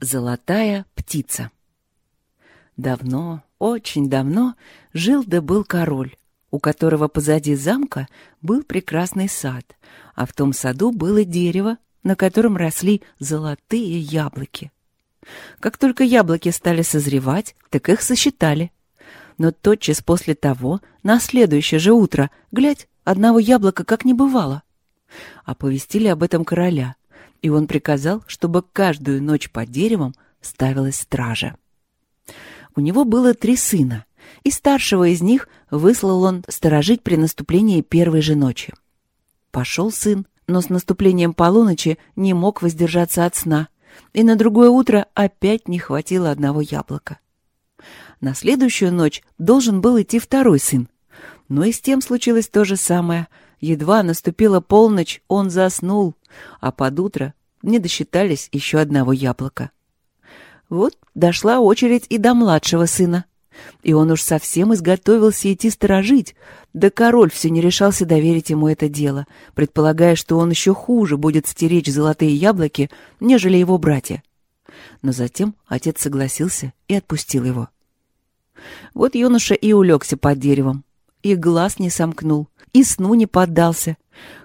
Золотая птица Давно, очень давно жил да был король, у которого позади замка был прекрасный сад, а в том саду было дерево, на котором росли золотые яблоки. Как только яблоки стали созревать, так их сосчитали. Но тотчас после того, на следующее же утро, глядь, одного яблока как не бывало. Оповестили об этом короля, и он приказал, чтобы каждую ночь под деревом ставилась стража. У него было три сына, и старшего из них выслал он сторожить при наступлении первой же ночи. Пошел сын, но с наступлением полуночи не мог воздержаться от сна, и на другое утро опять не хватило одного яблока. На следующую ночь должен был идти второй сын, но и с тем случилось то же самое. Едва наступила полночь, он заснул, а под утро не досчитались еще одного яблока. Вот дошла очередь и до младшего сына. И он уж совсем изготовился идти сторожить, да король все не решался доверить ему это дело, предполагая, что он еще хуже будет стеречь золотые яблоки, нежели его братья. Но затем отец согласился и отпустил его. Вот юноша и улегся под деревом, и глаз не сомкнул, и сну не поддался.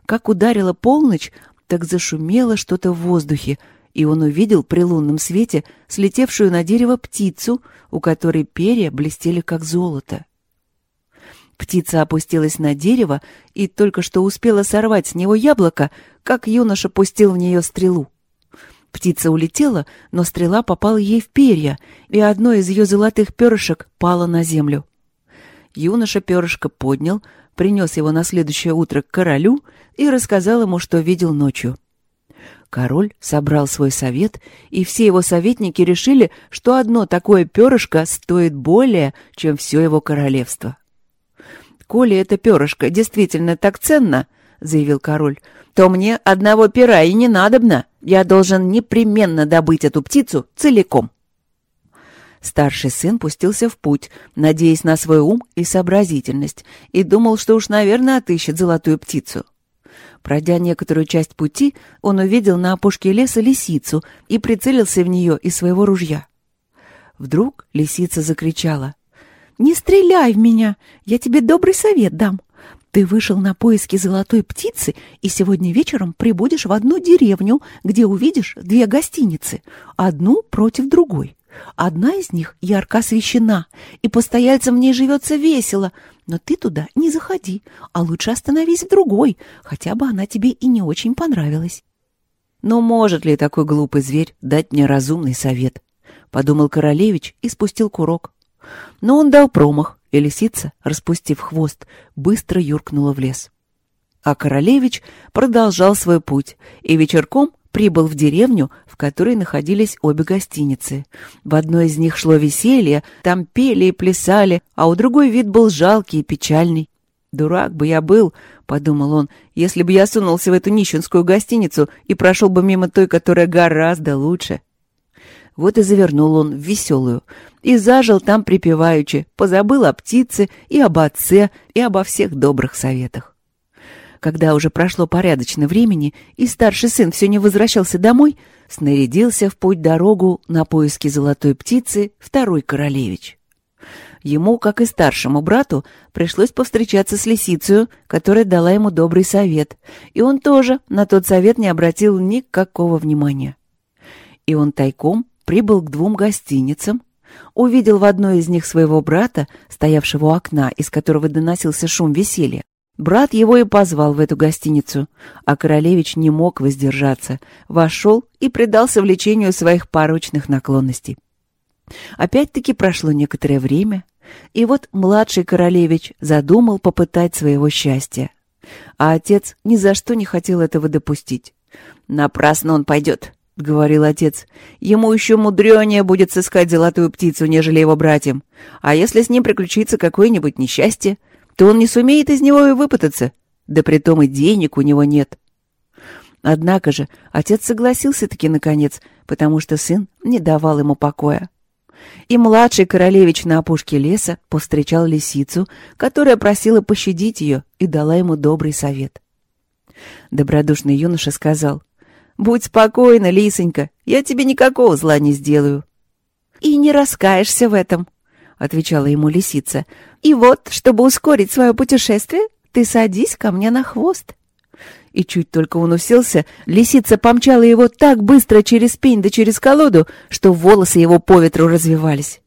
Как ударила полночь, так зашумело что-то в воздухе, и он увидел при лунном свете слетевшую на дерево птицу, у которой перья блестели как золото. Птица опустилась на дерево и только что успела сорвать с него яблоко, как юноша пустил в нее стрелу. Птица улетела, но стрела попала ей в перья, и одно из ее золотых перышек пало на землю. Юноша перышко поднял, принес его на следующее утро к королю и рассказал ему, что видел ночью. Король собрал свой совет, и все его советники решили, что одно такое перышко стоит более, чем все его королевство. «Коли это перышко действительно так ценно, — заявил король, — то мне одного пера и не надобно. Я должен непременно добыть эту птицу целиком». Старший сын пустился в путь, надеясь на свой ум и сообразительность, и думал, что уж, наверное, отыщет золотую птицу. Пройдя некоторую часть пути, он увидел на опушке леса лисицу и прицелился в нее из своего ружья. Вдруг лисица закричала. «Не стреляй в меня! Я тебе добрый совет дам. Ты вышел на поиски золотой птицы и сегодня вечером прибудешь в одну деревню, где увидишь две гостиницы, одну против другой. Одна из них ярко освещена, и постояльцам в ней живется весело, но ты туда не заходи, а лучше остановись в другой, хотя бы она тебе и не очень понравилась. Но может ли такой глупый зверь дать мне разумный совет? Подумал королевич и спустил курок. Но он дал промах, и лисица, распустив хвост, быстро юркнула в лес. А королевич продолжал свой путь, и вечерком прибыл в деревню, в которой находились обе гостиницы. В одной из них шло веселье, там пели и плясали, а у другой вид был жалкий и печальный. «Дурак бы я был», — подумал он, — «если бы я сунулся в эту нищенскую гостиницу и прошел бы мимо той, которая гораздо лучше». Вот и завернул он в веселую, и зажил там припеваючи, позабыл о птице и об отце, и обо всех добрых советах. Когда уже прошло порядочно времени, и старший сын все не возвращался домой, снарядился в путь дорогу на поиски золотой птицы второй королевич. Ему, как и старшему брату, пришлось повстречаться с лисицей, которая дала ему добрый совет, и он тоже на тот совет не обратил никакого внимания. И он тайком прибыл к двум гостиницам, увидел в одной из них своего брата, стоявшего у окна, из которого доносился шум веселья, Брат его и позвал в эту гостиницу, а королевич не мог воздержаться, вошел и предался влечению своих порочных наклонностей. Опять-таки прошло некоторое время, и вот младший королевич задумал попытать своего счастья. А отец ни за что не хотел этого допустить. «Напрасно он пойдет», — говорил отец. «Ему еще мудренее будет сыскать золотую птицу, нежели его братьям. А если с ним приключится какое-нибудь несчастье, то он не сумеет из него и выпутаться, да притом и денег у него нет. Однако же отец согласился-таки наконец, потому что сын не давал ему покоя. И младший королевич на опушке леса повстречал лисицу, которая просила пощадить ее и дала ему добрый совет. Добродушный юноша сказал, Будь спокойна, лисонька, я тебе никакого зла не сделаю. И не раскаешься в этом, отвечала ему лисица. И вот, чтобы ускорить свое путешествие, ты садись ко мне на хвост. И чуть только он уселся, лисица помчала его так быстро через пень да через колоду, что волосы его по ветру развивались.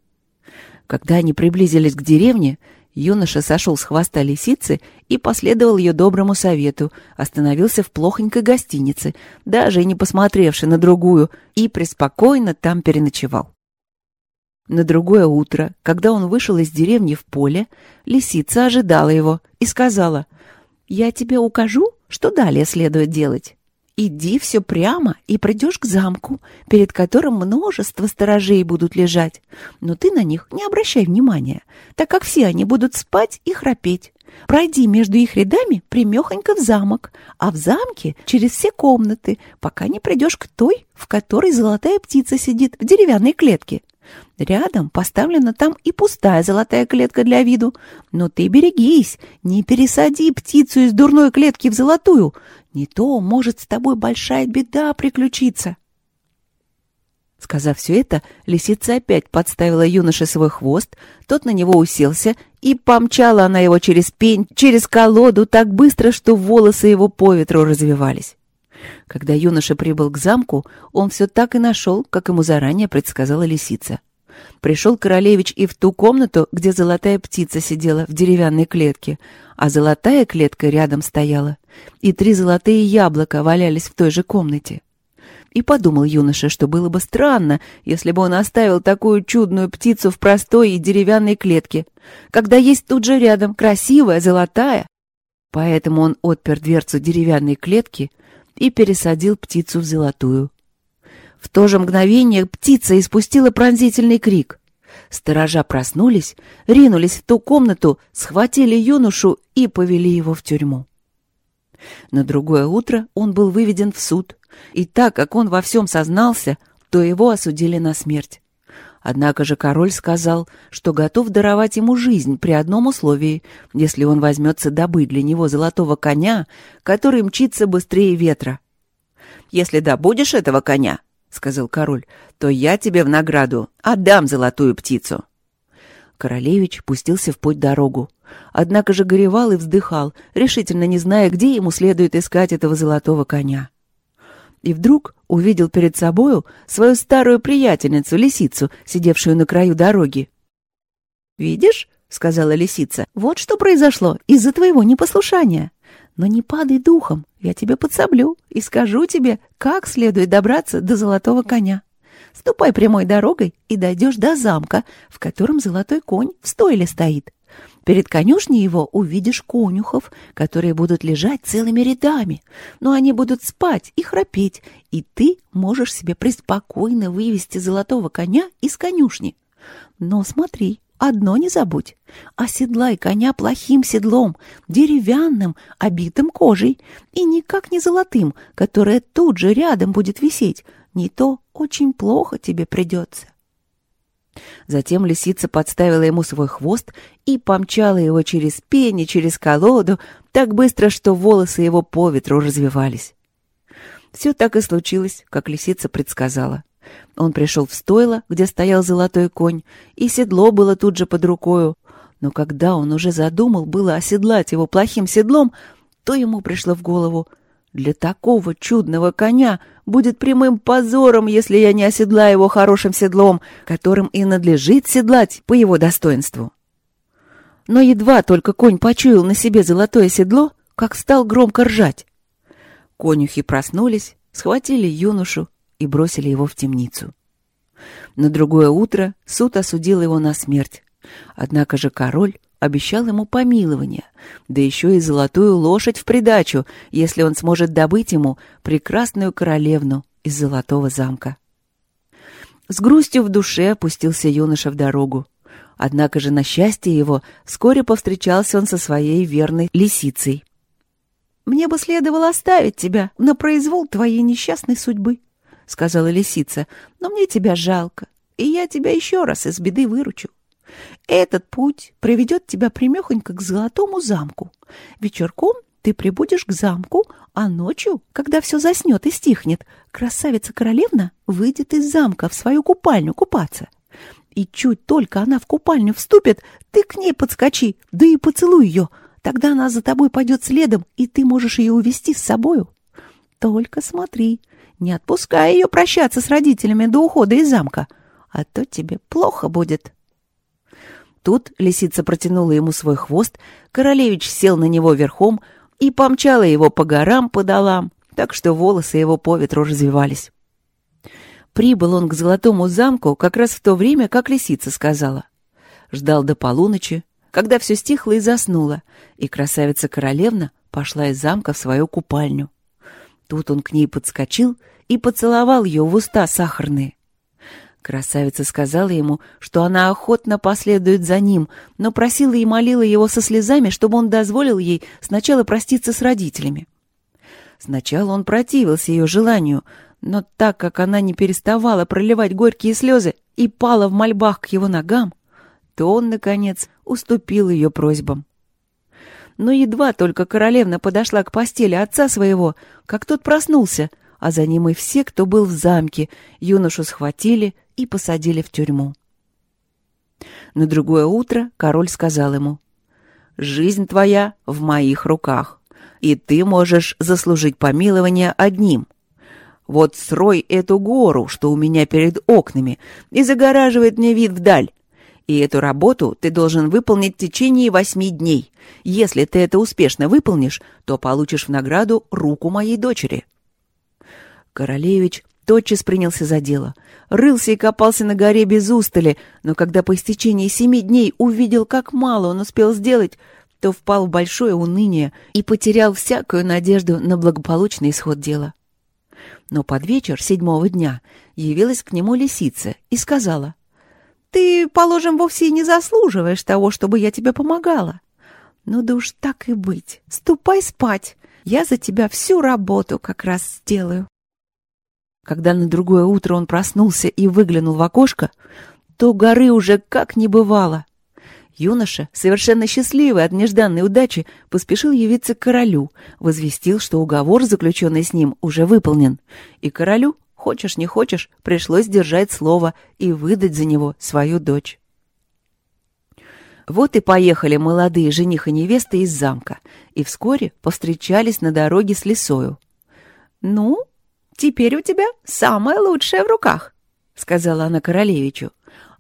Когда они приблизились к деревне, юноша сошел с хвоста лисицы и последовал ее доброму совету, остановился в плохонькой гостинице, даже не посмотревши на другую, и преспокойно там переночевал. На другое утро, когда он вышел из деревни в поле, лисица ожидала его и сказала, «Я тебе укажу, что далее следует делать. Иди все прямо и придешь к замку, перед которым множество сторожей будут лежать, но ты на них не обращай внимания, так как все они будут спать и храпеть. Пройди между их рядами примехонько в замок, а в замке через все комнаты, пока не придешь к той, в которой золотая птица сидит в деревянной клетке. Рядом поставлена там и пустая золотая клетка для виду. Но ты берегись, не пересади птицу из дурной клетки в золотую. Не то может с тобой большая беда приключиться. Сказав все это, лисица опять подставила юноше свой хвост, тот на него уселся, и помчала она его через пень, через колоду так быстро, что волосы его по ветру развивались. Когда юноша прибыл к замку, он все так и нашел, как ему заранее предсказала лисица. Пришел королевич и в ту комнату, где золотая птица сидела в деревянной клетке, а золотая клетка рядом стояла, и три золотые яблока валялись в той же комнате. И подумал юноша, что было бы странно, если бы он оставил такую чудную птицу в простой и деревянной клетке, когда есть тут же рядом красивая золотая. Поэтому он отпер дверцу деревянной клетки и пересадил птицу в золотую. В то же мгновение птица испустила пронзительный крик. Сторожа проснулись, ринулись в ту комнату, схватили юношу и повели его в тюрьму. На другое утро он был выведен в суд, и так как он во всем сознался, то его осудили на смерть. Однако же король сказал, что готов даровать ему жизнь при одном условии, если он возьмется добыть для него золотого коня, который мчится быстрее ветра. «Если добудешь этого коня, — сказал король, — то я тебе в награду отдам золотую птицу. Королевич пустился в путь дорогу. Однако же горевал и вздыхал, решительно не зная, где ему следует искать этого золотого коня. И вдруг увидел перед собою свою старую приятельницу, лисицу, сидевшую на краю дороги. «Видишь?» — сказала лисица. «Вот что произошло из-за твоего непослушания. Но не падай духом, я тебя подсоблю и скажу тебе, как следует добраться до золотого коня. Ступай прямой дорогой и дойдешь до замка, в котором золотой конь в стойле стоит. Перед конюшней его увидишь конюхов, которые будут лежать целыми рядами, но они будут спать и храпеть, и ты можешь себе преспокойно вывести золотого коня из конюшни. Но смотри, Одно не забудь. Оседлай коня плохим седлом, деревянным, обитым кожей, и никак не золотым, которое тут же рядом будет висеть. Не то очень плохо тебе придется. Затем лисица подставила ему свой хвост и помчала его через пень и через колоду так быстро, что волосы его по ветру развивались. Все так и случилось, как лисица предсказала. Он пришел в стойло, где стоял золотой конь, и седло было тут же под рукою. Но когда он уже задумал было оседлать его плохим седлом, то ему пришло в голову «Для такого чудного коня будет прямым позором, если я не оседлаю его хорошим седлом, которым и надлежит седлать по его достоинству». Но едва только конь почуял на себе золотое седло, как стал громко ржать. Конюхи проснулись, схватили юношу и бросили его в темницу. На другое утро суд осудил его на смерть. Однако же король обещал ему помилование, да еще и золотую лошадь в придачу, если он сможет добыть ему прекрасную королевну из золотого замка. С грустью в душе опустился юноша в дорогу. Однако же на счастье его вскоре повстречался он со своей верной лисицей. «Мне бы следовало оставить тебя на произвол твоей несчастной судьбы», — сказала лисица, — «но мне тебя жалко, и я тебя еще раз из беды выручу. Этот путь приведет тебя примехонько к золотому замку. Вечерком Ты прибудешь к замку, а ночью, когда все заснет и стихнет, красавица-королевна выйдет из замка в свою купальню купаться. И чуть только она в купальню вступит, ты к ней подскочи, да и поцелуй ее. Тогда она за тобой пойдет следом, и ты можешь ее увести с собою. Только смотри, не отпускай ее прощаться с родителями до ухода из замка, а то тебе плохо будет». Тут лисица протянула ему свой хвост, королевич сел на него верхом и помчала его по горам, по долам, так что волосы его по ветру развивались. Прибыл он к золотому замку как раз в то время, как лисица сказала. Ждал до полуночи, когда все стихло и заснуло, и красавица-королевна пошла из замка в свою купальню. Тут он к ней подскочил и поцеловал ее в уста сахарные. Красавица сказала ему, что она охотно последует за ним, но просила и молила его со слезами, чтобы он дозволил ей сначала проститься с родителями. Сначала он противился ее желанию, но так как она не переставала проливать горькие слезы и пала в мольбах к его ногам, то он, наконец, уступил ее просьбам. Но едва только королевна подошла к постели отца своего, как тот проснулся, а за ним и все, кто был в замке, юношу схватили и посадили в тюрьму. На другое утро король сказал ему, «Жизнь твоя в моих руках, и ты можешь заслужить помилование одним. Вот срой эту гору, что у меня перед окнами, и загораживает мне вид вдаль, и эту работу ты должен выполнить в течение восьми дней. Если ты это успешно выполнишь, то получишь в награду руку моей дочери». Королевич тотчас принялся за дело. Рылся и копался на горе без устали, но когда по истечении семи дней увидел, как мало он успел сделать, то впал в большое уныние и потерял всякую надежду на благополучный исход дела. Но под вечер седьмого дня явилась к нему лисица и сказала — ты, положим, вовсе и не заслуживаешь того, чтобы я тебе помогала. Ну да уж так и быть. Ступай спать. Я за тебя всю работу как раз сделаю. Когда на другое утро он проснулся и выглянул в окошко, то горы уже как не бывало. Юноша, совершенно счастливый от нежданной удачи, поспешил явиться к королю, возвестил, что уговор, заключенный с ним, уже выполнен, и королю Хочешь, не хочешь, пришлось держать слово и выдать за него свою дочь. Вот и поехали молодые жених и невеста из замка, и вскоре повстречались на дороге с лисою. «Ну, теперь у тебя самое лучшее в руках», — сказала она королевичу.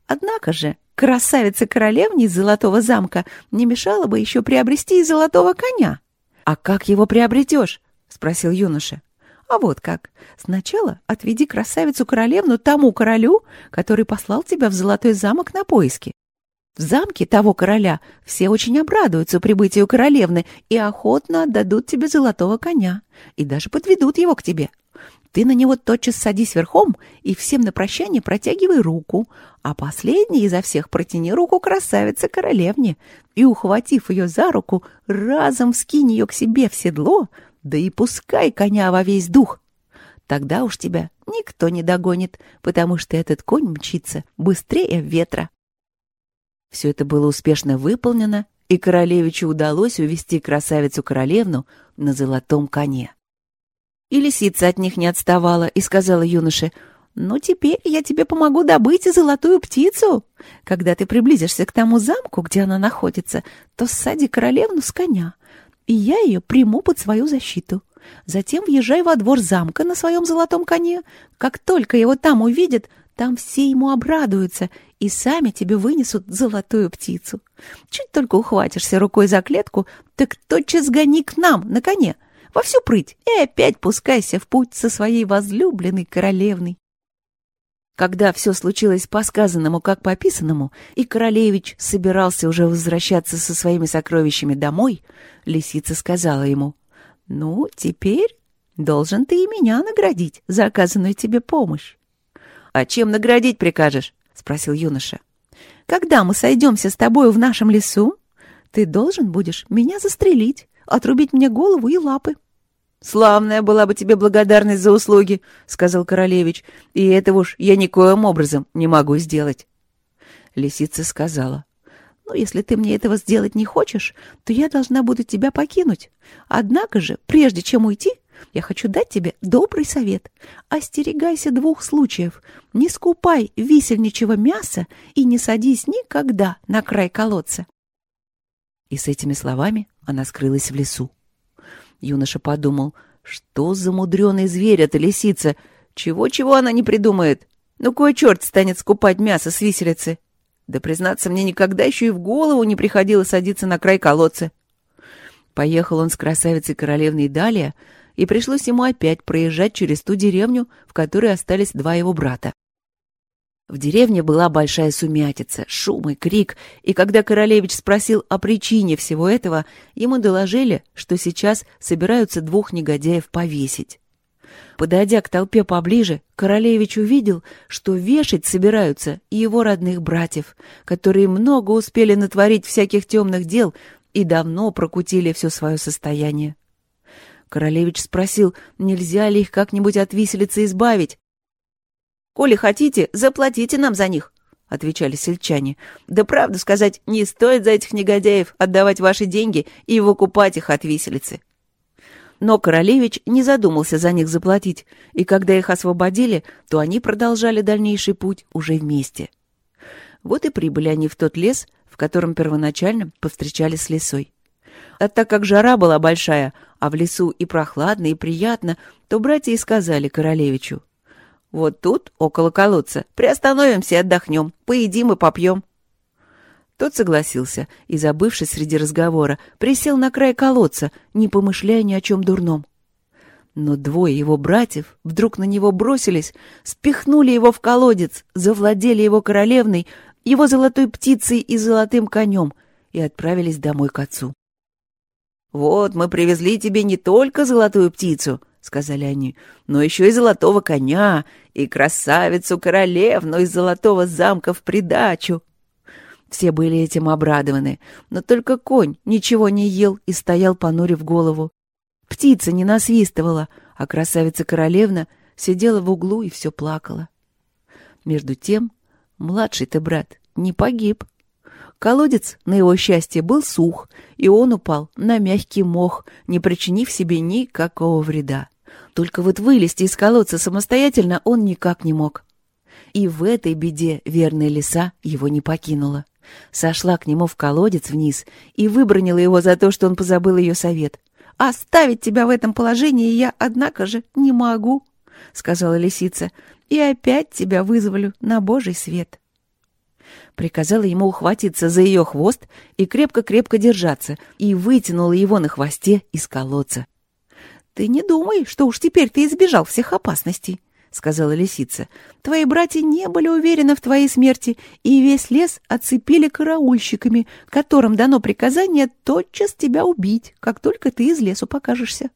«Однако же красавице-королевне из золотого замка не мешало бы еще приобрести и золотого коня». «А как его приобретешь?» — спросил юноша. А вот как. Сначала отведи красавицу-королевну тому королю, который послал тебя в Золотой замок на поиски. В замке того короля все очень обрадуются прибытию королевны и охотно отдадут тебе золотого коня, и даже подведут его к тебе. Ты на него тотчас садись верхом и всем на прощание протягивай руку, а последний изо всех протяни руку красавице королевне и, ухватив ее за руку, разом скинь ее к себе в седло, да и пускай коня во весь дух. Тогда уж тебя никто не догонит, потому что этот конь мчится быстрее ветра. Все это было успешно выполнено, и королевичу удалось увести красавицу-королевну на золотом коне. И лисица от них не отставала и сказала юноше, «Ну, теперь я тебе помогу добыть золотую птицу. Когда ты приблизишься к тому замку, где она находится, то ссади королевну с коня, и я ее приму под свою защиту. Затем въезжай во двор замка на своем золотом коне. Как только его там увидят, там все ему обрадуются и сами тебе вынесут золотую птицу. Чуть только ухватишься рукой за клетку, так тотчас гони к нам на коне, во всю прыть, и опять пускайся в путь со своей возлюбленной королевной. Когда все случилось по сказанному, как по описанному, и королевич собирался уже возвращаться со своими сокровищами домой, лисица сказала ему, «Ну, теперь должен ты и меня наградить за оказанную тебе помощь». «А чем наградить прикажешь?» — спросил юноша. «Когда мы сойдемся с тобою в нашем лесу, ты должен будешь меня застрелить, отрубить мне голову и лапы». «Славная была бы тебе благодарность за услуги», — сказал королевич, «и этого уж я никоим образом не могу сделать». Лисица сказала, Но если ты мне этого сделать не хочешь, то я должна буду тебя покинуть. Однако же, прежде чем уйти, я хочу дать тебе добрый совет. Остерегайся двух случаев. Не скупай висельничего мяса и не садись никогда на край колодца. И с этими словами она скрылась в лесу. Юноша подумал, что за мудреный зверь эта лисица? Чего-чего она не придумает? Ну, кой черт станет скупать мясо с виселицы? Да, признаться, мне никогда еще и в голову не приходило садиться на край колодца. Поехал он с красавицей королевной Далия, и пришлось ему опять проезжать через ту деревню, в которой остались два его брата. В деревне была большая сумятица, шум и крик, и когда королевич спросил о причине всего этого, ему доложили, что сейчас собираются двух негодяев повесить. Подойдя к толпе поближе, королевич увидел, что вешать собираются и его родных братьев, которые много успели натворить всяких темных дел и давно прокутили все свое состояние. Королевич спросил, нельзя ли их как-нибудь от виселицы избавить. «Коли хотите, заплатите нам за них», — отвечали сельчане. «Да правду сказать, не стоит за этих негодяев отдавать ваши деньги и выкупать их от виселицы». Но королевич не задумался за них заплатить, и когда их освободили, то они продолжали дальнейший путь уже вместе. Вот и прибыли они в тот лес, в котором первоначально повстречались с лесой. А так как жара была большая, а в лесу и прохладно, и приятно, то братья и сказали королевичу. «Вот тут, около колодца, приостановимся и отдохнем, поедим и попьем». Тот согласился и, забывшись среди разговора, присел на край колодца, не помышляя ни о чем дурном. Но двое его братьев вдруг на него бросились, спихнули его в колодец, завладели его королевной, его золотой птицей и золотым конем и отправились домой к отцу. «Вот мы привезли тебе не только золотую птицу», — сказали они, «но еще и золотого коня, и красавицу-королевну из золотого замка в придачу». Все были этим обрадованы, но только конь ничего не ел и стоял, понурив голову. Птица не насвистывала, а красавица-королевна сидела в углу и все плакала. Между тем, младший-то брат не погиб. Колодец, на его счастье, был сух, и он упал на мягкий мох, не причинив себе никакого вреда. Только вот вылезти из колодца самостоятельно он никак не мог. И в этой беде верная лиса его не покинула. Сошла к нему в колодец вниз и выбронила его за то, что он позабыл ее совет. «Оставить тебя в этом положении я, однако же, не могу», — сказала лисица, — «и опять тебя вызволю на божий свет» приказала ему ухватиться за ее хвост и крепко-крепко держаться, и вытянула его на хвосте из колодца. «Ты не думай, что уж теперь ты избежал всех опасностей», — сказала лисица. «Твои братья не были уверены в твоей смерти, и весь лес оцепили караульщиками, которым дано приказание тотчас тебя убить, как только ты из лесу покажешься».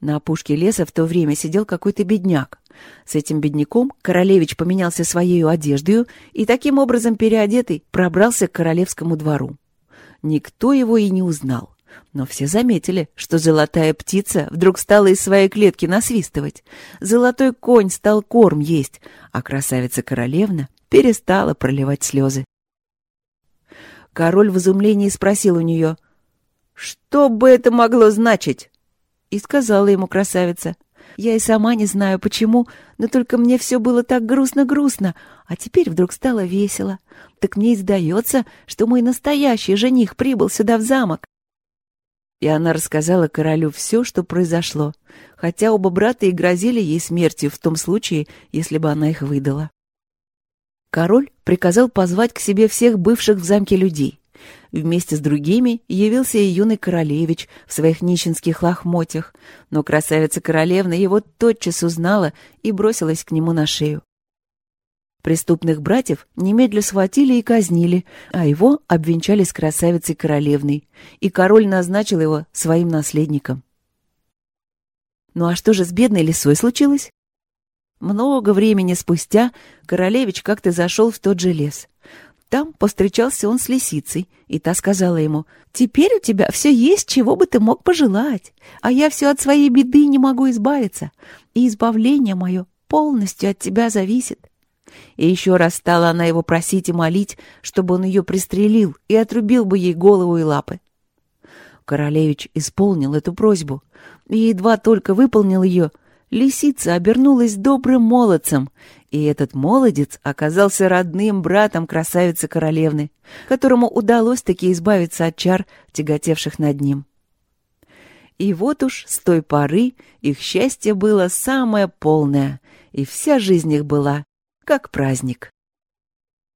На опушке леса в то время сидел какой-то бедняк. С этим бедняком королевич поменялся своей одеждой и таким образом переодетый пробрался к королевскому двору. Никто его и не узнал. Но все заметили, что золотая птица вдруг стала из своей клетки насвистывать. Золотой конь стал корм есть, а красавица-королевна перестала проливать слезы. Король в изумлении спросил у нее, «Что бы это могло значить?» И сказала ему красавица, я и сама не знаю почему, но только мне все было так грустно-грустно, а теперь вдруг стало весело. Так мне и сдается, что мой настоящий жених прибыл сюда в замок. И она рассказала королю все, что произошло, хотя оба брата и грозили ей смертью в том случае, если бы она их выдала. Король приказал позвать к себе всех бывших в замке людей. Вместе с другими явился и юный королевич в своих нищенских лохмотьях, но красавица-королевна его тотчас узнала и бросилась к нему на шею. Преступных братьев немедля схватили и казнили, а его обвенчали с красавицей-королевной, и король назначил его своим наследником. Ну а что же с бедной лисой случилось? Много времени спустя королевич как-то зашел в тот же лес. Там повстречался он с лисицей, и та сказала ему, «Теперь у тебя все есть, чего бы ты мог пожелать, а я все от своей беды не могу избавиться, и избавление мое полностью от тебя зависит. И еще раз стала она его просить и молить, чтобы он ее пристрелил и отрубил бы ей голову и лапы. Королевич исполнил эту просьбу, и едва только выполнил ее, лисица обернулась добрым молодцем, и этот молодец оказался родным братом красавицы-королевны, которому удалось таки избавиться от чар, тяготевших над ним. И вот уж с той поры их счастье было самое полное, и вся жизнь их была как праздник.